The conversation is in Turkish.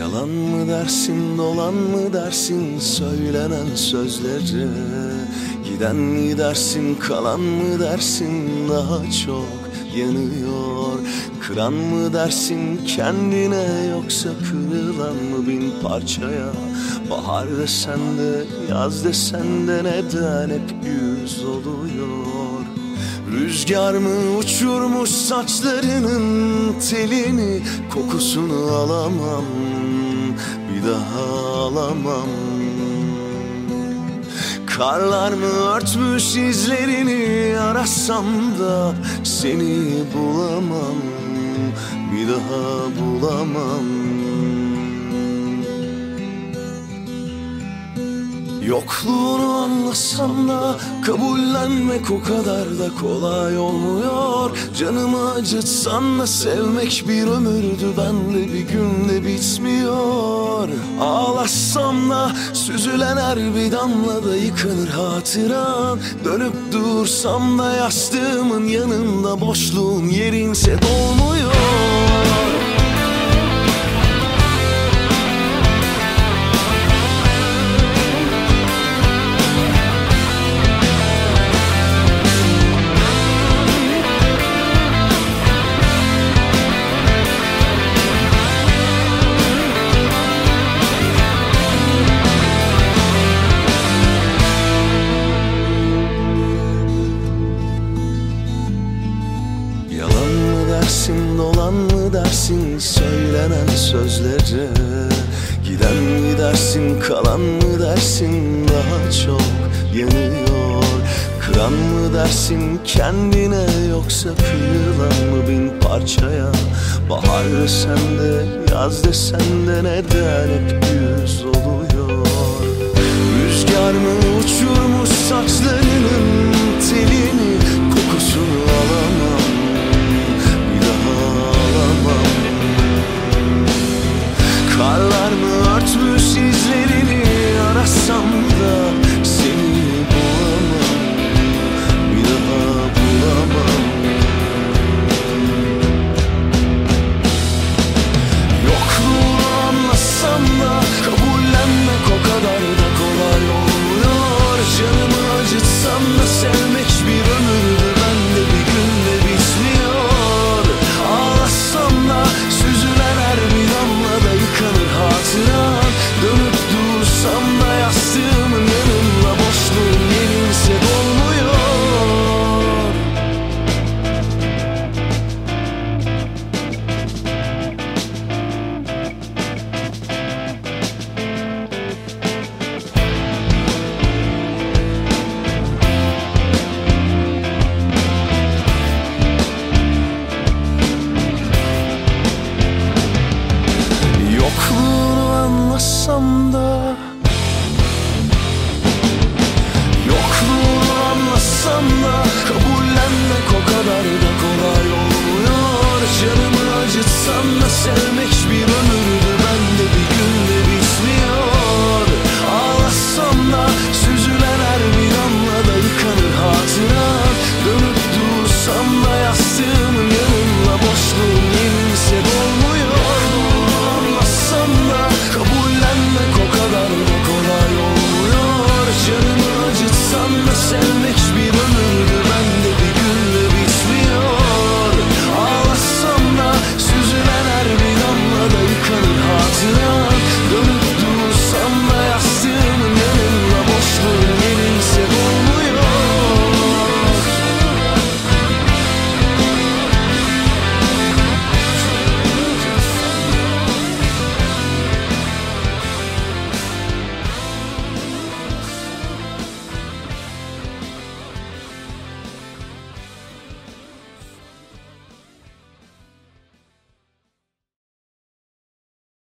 Yalan mı dersin dolan mı dersin söylenen sözleri Giden mi dersin kalan mı dersin daha çok yanıyor? Kıran mı dersin kendine yoksa kırılan mı bin parçaya? Bahar desen de yaz desen de neden hep yüz oluyor? Rüzgar mı uçurmuş saçlarının telini Kokusunu alamam daha alamam Karlar mı örtmüş izlerini arasam da Seni bulamam. Bir daha bulamam. Yokluğunu anlasam da kabullenmek o kadar da kolay olmuyor. Canımı acıtsan da sevmek bir ömürdü bende bir günde bitmiyor Ağlasam da süzülen her bir damla da yıkanır hatıran Dönüp dursam da yastığımın yanında boşluğun yerinse dolmuyor gidersin söylenen sözlere. Giden mi dersin kalan mı dersin? Daha çok yanıyor. Kıran mı dersin kendine yoksa kıyılan mı bin parçaya? Bahar desen de yaz desen de neden hep yüz oluyor? Rüzgar mı uçurmuş saçlarının telini? Ömür